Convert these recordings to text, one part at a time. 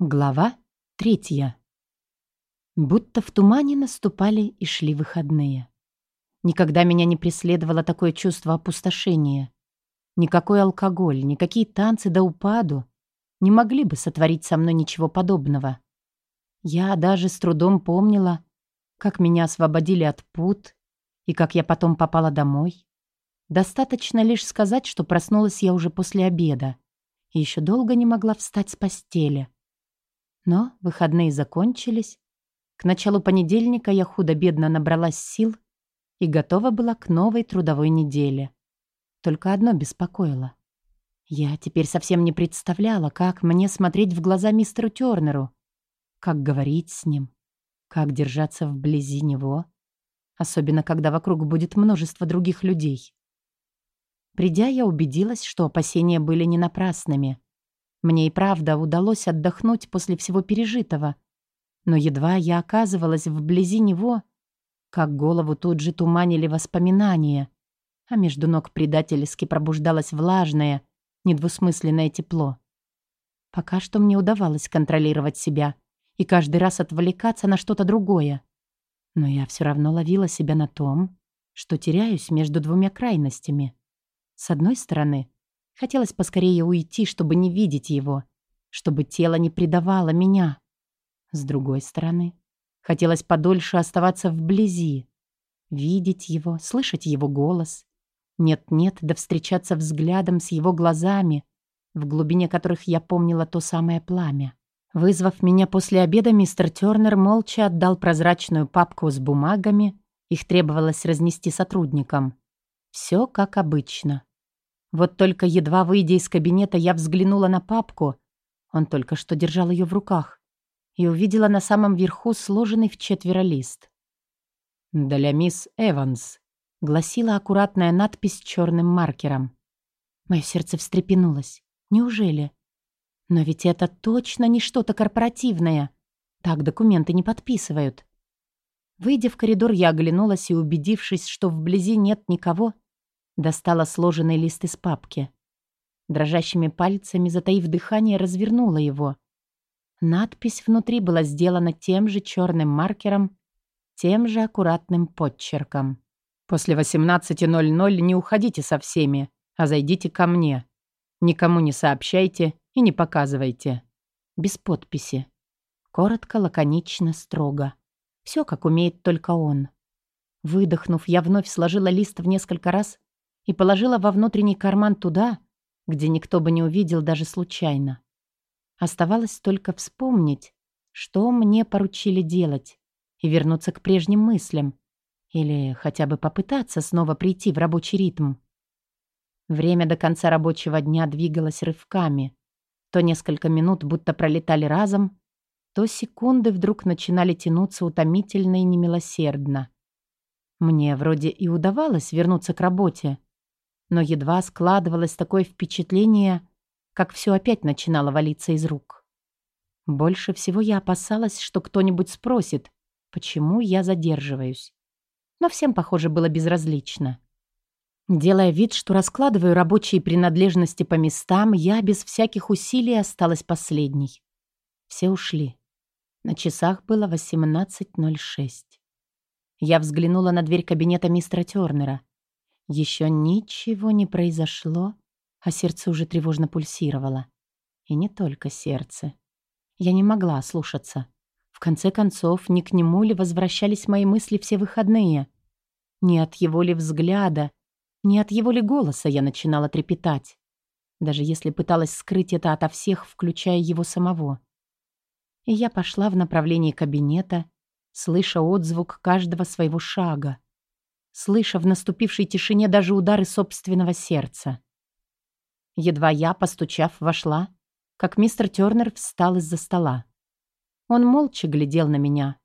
Глава третья. Будто в тумане наступали и шли выходные. Никогда меня не преследовало такое чувство опустошения. Никакой алкоголь, никакие танцы до упаду не могли бы сотворить со мной ничего подобного. Я даже с трудом помнила, как меня освободили от пут и как я потом попала домой. Достаточно лишь сказать, что проснулась я уже после обеда и еще долго не могла встать с постели. Но выходные закончились. К началу понедельника я худо-бедно набралась сил и готова была к новой трудовой неделе. Только одно беспокоило. Я теперь совсем не представляла, как мне смотреть в глаза мистеру Тёрнеру, как говорить с ним, как держаться вблизи него, особенно когда вокруг будет множество других людей. Придя, я убедилась, что опасения были не напрасными. Мне и правда удалось отдохнуть после всего пережитого. Но едва я оказывалась вблизи него, как голову тут же туманили воспоминания, а между ног предательски пробуждалось влажное, недвусмысленное тепло. Пока что мне удавалось контролировать себя и каждый раз отвлекаться на что-то другое. Но я все равно ловила себя на том, что теряюсь между двумя крайностями. С одной стороны, Хотелось поскорее уйти, чтобы не видеть его, чтобы тело не предавало меня. С другой стороны, хотелось подольше оставаться вблизи, видеть его, слышать его голос. Нет-нет, да встречаться взглядом с его глазами, в глубине которых я помнила то самое пламя. Вызвав меня после обеда, мистер Тёрнер молча отдал прозрачную папку с бумагами. Их требовалось разнести сотрудникам. Все как обычно. Вот только едва выйдя из кабинета, я взглянула на папку. Он только что держал ее в руках. И увидела на самом верху сложенный в четверо лист. «Для мисс Эванс», — гласила аккуратная надпись черным маркером. Мое сердце встрепенулось. Неужели? Но ведь это точно не что-то корпоративное. Так документы не подписывают. Выйдя в коридор, я оглянулась и, убедившись, что вблизи нет никого, Достала сложенный лист из папки. Дрожащими пальцами, затаив дыхание, развернула его. Надпись внутри была сделана тем же черным маркером, тем же аккуратным подчерком. «После 18.00 не уходите со всеми, а зайдите ко мне. Никому не сообщайте и не показывайте». Без подписи. Коротко, лаконично, строго. Все, как умеет только он. Выдохнув, я вновь сложила лист в несколько раз и положила во внутренний карман туда, где никто бы не увидел даже случайно. Оставалось только вспомнить, что мне поручили делать, и вернуться к прежним мыслям, или хотя бы попытаться снова прийти в рабочий ритм. Время до конца рабочего дня двигалось рывками. То несколько минут будто пролетали разом, то секунды вдруг начинали тянуться утомительно и немилосердно. Мне вроде и удавалось вернуться к работе, но едва складывалось такое впечатление, как все опять начинало валиться из рук. Больше всего я опасалась, что кто-нибудь спросит, почему я задерживаюсь. Но всем, похоже, было безразлично. Делая вид, что раскладываю рабочие принадлежности по местам, я без всяких усилий осталась последней. Все ушли. На часах было 18.06. Я взглянула на дверь кабинета мистера Тёрнера. Еще ничего не произошло, а сердце уже тревожно пульсировало. И не только сердце. Я не могла слушаться. В конце концов, не к нему ли возвращались мои мысли все выходные? Не от его ли взгляда, не от его ли голоса я начинала трепетать. Даже если пыталась скрыть это ото всех, включая его самого. И я пошла в направлении кабинета, слыша отзвук каждого своего шага слыша в наступившей тишине даже удары собственного сердца. Едва я, постучав, вошла, как мистер Тёрнер встал из-за стола. Он молча глядел на меня,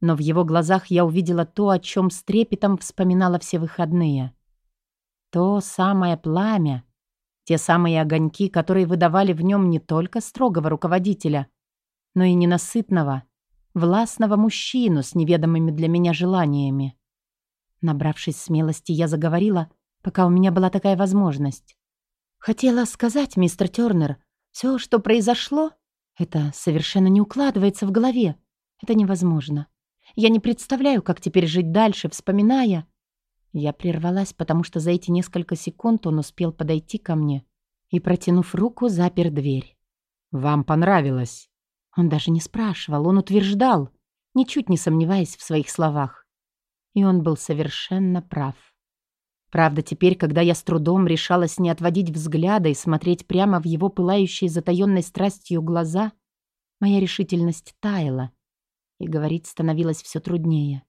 но в его глазах я увидела то, о чем с трепетом вспоминала все выходные. То самое пламя, те самые огоньки, которые выдавали в нем не только строгого руководителя, но и ненасытного, властного мужчину с неведомыми для меня желаниями. Набравшись смелости, я заговорила, пока у меня была такая возможность. «Хотела сказать, мистер Тёрнер, все, что произошло, Это совершенно не укладывается в голове. Это невозможно. Я не представляю, как теперь жить дальше, вспоминая... Я прервалась, потому что за эти несколько секунд он успел подойти ко мне и, протянув руку, запер дверь. «Вам понравилось?» Он даже не спрашивал, он утверждал, ничуть не сомневаясь в своих словах. И он был совершенно прав. Правда, теперь, когда я с трудом решалась не отводить взгляда и смотреть прямо в его пылающие затаённой страстью глаза, моя решительность таяла, и говорить становилось все труднее.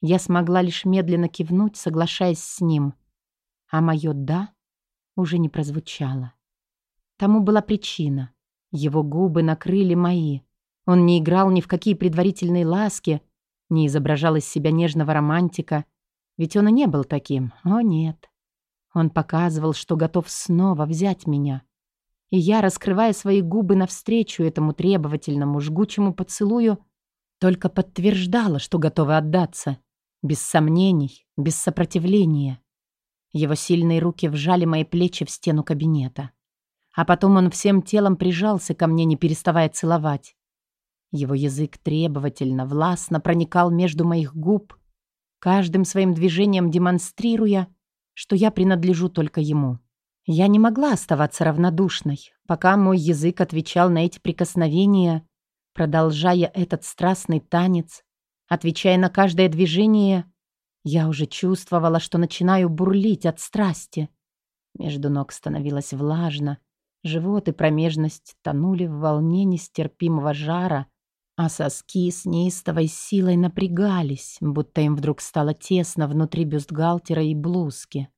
Я смогла лишь медленно кивнуть, соглашаясь с ним, а мое «да» уже не прозвучало. Тому была причина. Его губы накрыли мои. Он не играл ни в какие предварительные ласки, не изображал из себя нежного романтика — ведь он и не был таким. О, нет. Он показывал, что готов снова взять меня. И я, раскрывая свои губы навстречу этому требовательному, жгучему поцелую, только подтверждала, что готова отдаться. Без сомнений, без сопротивления. Его сильные руки вжали мои плечи в стену кабинета. А потом он всем телом прижался ко мне, не переставая целовать. Его язык требовательно, властно проникал между моих губ, каждым своим движением демонстрируя, что я принадлежу только ему. Я не могла оставаться равнодушной, пока мой язык отвечал на эти прикосновения, продолжая этот страстный танец, отвечая на каждое движение, я уже чувствовала, что начинаю бурлить от страсти. Между ног становилось влажно, живот и промежность тонули в волне нестерпимого жара, а соски с неистовой силой напрягались, будто им вдруг стало тесно внутри бюстгальтера и блузки.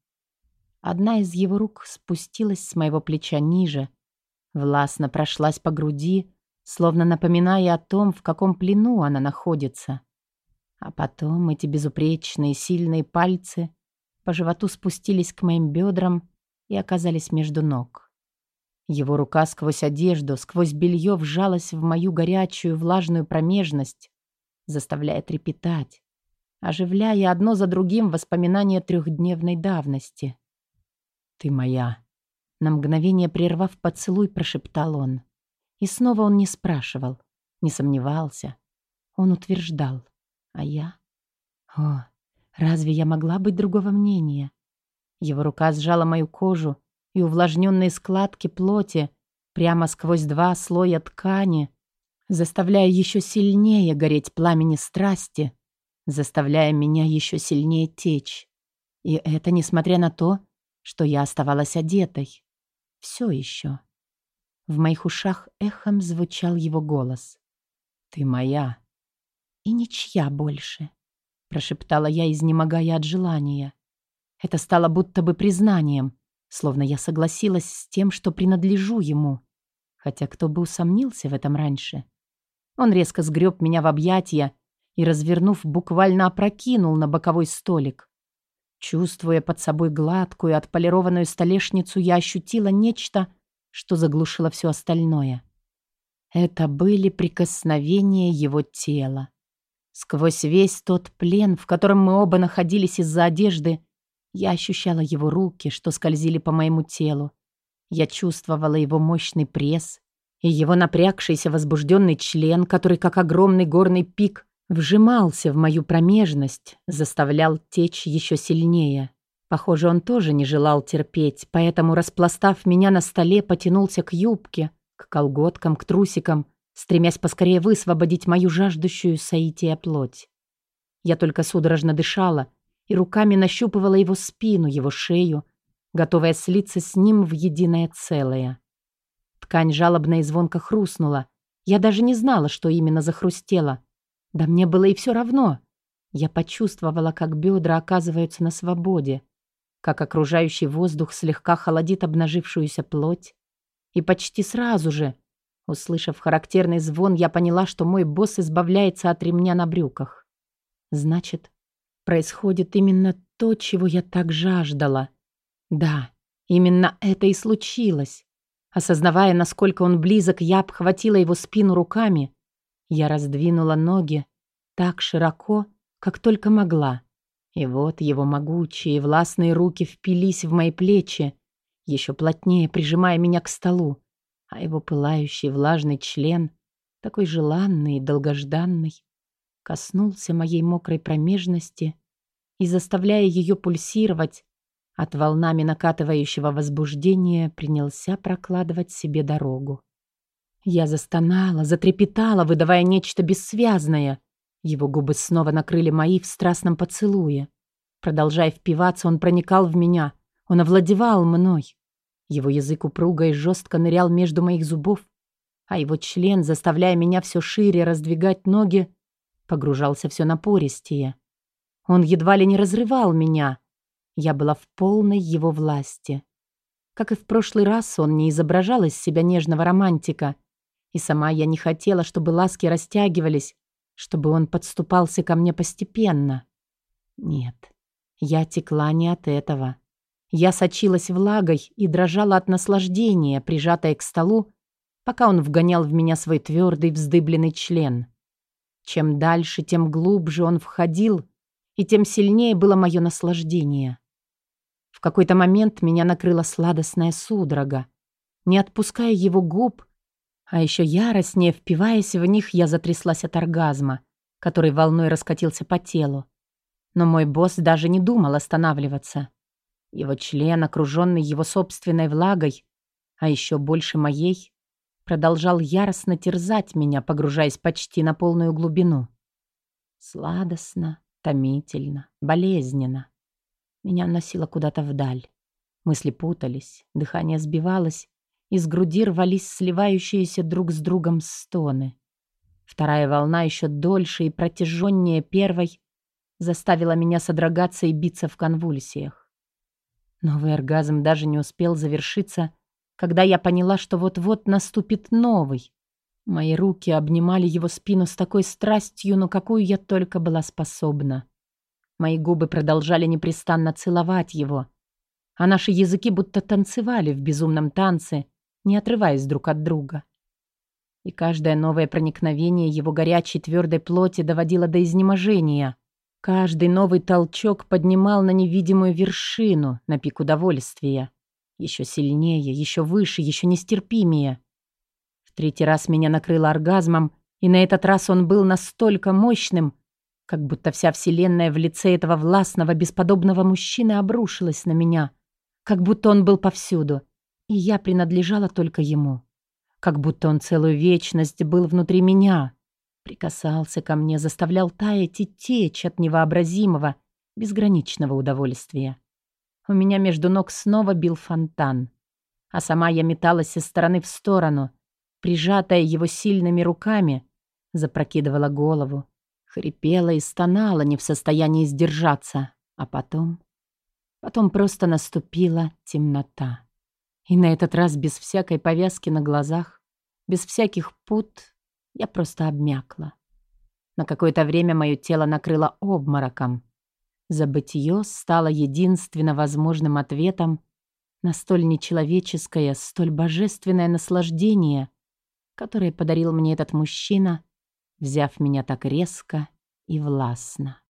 Одна из его рук спустилась с моего плеча ниже, властно прошлась по груди, словно напоминая о том, в каком плену она находится. А потом эти безупречные сильные пальцы по животу спустились к моим бедрам и оказались между ног. Его рука сквозь одежду, сквозь белье вжалась в мою горячую влажную промежность, заставляя трепетать, оживляя одно за другим воспоминания трехдневной давности. «Ты моя!» На мгновение прервав поцелуй, прошептал он. И снова он не спрашивал, не сомневался. Он утверждал. А я? О, разве я могла быть другого мнения? Его рука сжала мою кожу, и увлажненные складки плоти прямо сквозь два слоя ткани, заставляя еще сильнее гореть пламени страсти, заставляя меня еще сильнее течь. И это несмотря на то, что я оставалась одетой. Все еще. В моих ушах эхом звучал его голос. «Ты моя». «И ничья больше», — прошептала я, изнемогая от желания. Это стало будто бы признанием, Словно я согласилась с тем, что принадлежу ему. Хотя кто бы усомнился в этом раньше. Он резко сгреб меня в объятия и, развернув, буквально опрокинул на боковой столик. Чувствуя под собой гладкую, отполированную столешницу, я ощутила нечто, что заглушило все остальное. Это были прикосновения его тела. Сквозь весь тот плен, в котором мы оба находились из-за одежды, я ощущала его руки, что скользили по моему телу. Я чувствовала его мощный пресс и его напрягшийся возбужденный член, который, как огромный горный пик, вжимался в мою промежность, заставлял течь еще сильнее. Похоже, он тоже не желал терпеть, поэтому, распластав меня на столе, потянулся к юбке, к колготкам, к трусикам, стремясь поскорее высвободить мою жаждущую соития плоть. Я только судорожно дышала — и руками нащупывала его спину, его шею, готовая слиться с ним в единое целое. Ткань жалобно и звонко хрустнула. Я даже не знала, что именно захрустело. Да мне было и все равно. Я почувствовала, как бедра оказываются на свободе, как окружающий воздух слегка холодит обнажившуюся плоть. И почти сразу же, услышав характерный звон, я поняла, что мой босс избавляется от ремня на брюках. Значит, происходит именно то, чего я так жаждала. Да, именно это и случилось. Осознавая, насколько он близок, я обхватила его спину руками. Я раздвинула ноги так широко, как только могла. И вот его могучие властные руки впились в мои плечи, еще плотнее прижимая меня к столу. а его пылающий влажный член, такой желанный и долгожданный, коснулся моей мокрой промежности и, заставляя ее пульсировать, от волнами накатывающего возбуждения принялся прокладывать себе дорогу. Я застонала, затрепетала, выдавая нечто бессвязное. Его губы снова накрыли мои в страстном поцелуе. Продолжая впиваться, он проникал в меня, он овладевал мной. Его язык упруго и жестко нырял между моих зубов, а его член, заставляя меня все шире раздвигать ноги, погружался все напористее. Он едва ли не разрывал меня. Я была в полной его власти. Как и в прошлый раз, он не изображал из себя нежного романтика. И сама я не хотела, чтобы ласки растягивались, чтобы он подступался ко мне постепенно. Нет, я текла не от этого. Я сочилась влагой и дрожала от наслаждения, прижатая к столу, пока он вгонял в меня свой твердый вздыбленный член. Чем дальше, тем глубже он входил, и тем сильнее было мое наслаждение. В какой-то момент меня накрыла сладостная судорога. Не отпуская его губ, а еще яростнее впиваясь в них, я затряслась от оргазма, который волной раскатился по телу. Но мой босс даже не думал останавливаться. Его член, окруженный его собственной влагой, а еще больше моей, продолжал яростно терзать меня, погружаясь почти на полную глубину. Сладостно, томительно, болезненно. Меня носило куда-то вдаль. Мысли путались, дыхание сбивалось, из груди рвались сливающиеся друг с другом стоны. Вторая волна еще дольше и протяженнее первой заставила меня содрогаться и биться в конвульсиях. Новый оргазм даже не успел завершиться, когда я поняла, что вот-вот наступит новый. Мои руки обнимали его спину с такой страстью, на какую я только была способна. Мои губы продолжали непрестанно целовать его, а наши языки будто танцевали в безумном танце, не отрываясь друг от друга. И каждое новое проникновение его горячей твердой плоти доводило до изнеможения. Каждый новый толчок поднимал на невидимую вершину, на пик удовольствия. Еще сильнее, еще выше, еще нестерпимее. В третий раз меня накрыло оргазмом, и на этот раз он был настолько мощным, как будто вся вселенная в лице этого властного, бесподобного мужчины обрушилась на меня, как будто он был повсюду, и я принадлежала только ему, как будто он целую вечность был внутри меня, прикасался ко мне, заставлял таять и течь от невообразимого, безграничного удовольствия. У меня между ног снова бил фонтан. А сама я металась из стороны в сторону, прижатая его сильными руками, запрокидывала голову, хрипела и стонала, не в состоянии сдержаться. А потом... Потом просто наступила темнота. И на этот раз без всякой повязки на глазах, без всяких пут, я просто обмякла. На какое-то время мое тело накрыло обмороком. Забытье стало единственно возможным ответом на столь нечеловеческое, столь божественное наслаждение, которое подарил мне этот мужчина, взяв меня так резко и властно.